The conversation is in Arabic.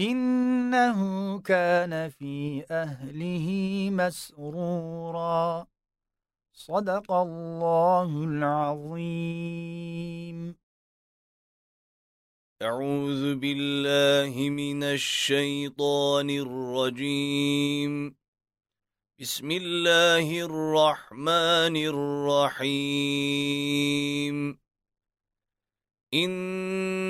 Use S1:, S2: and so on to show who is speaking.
S1: إنه كان في أهله مسرورا. صدق الله العظيم.
S2: أعوذ بالله من الشيطان الرجيم. بسم الله الرحمن الرحيم.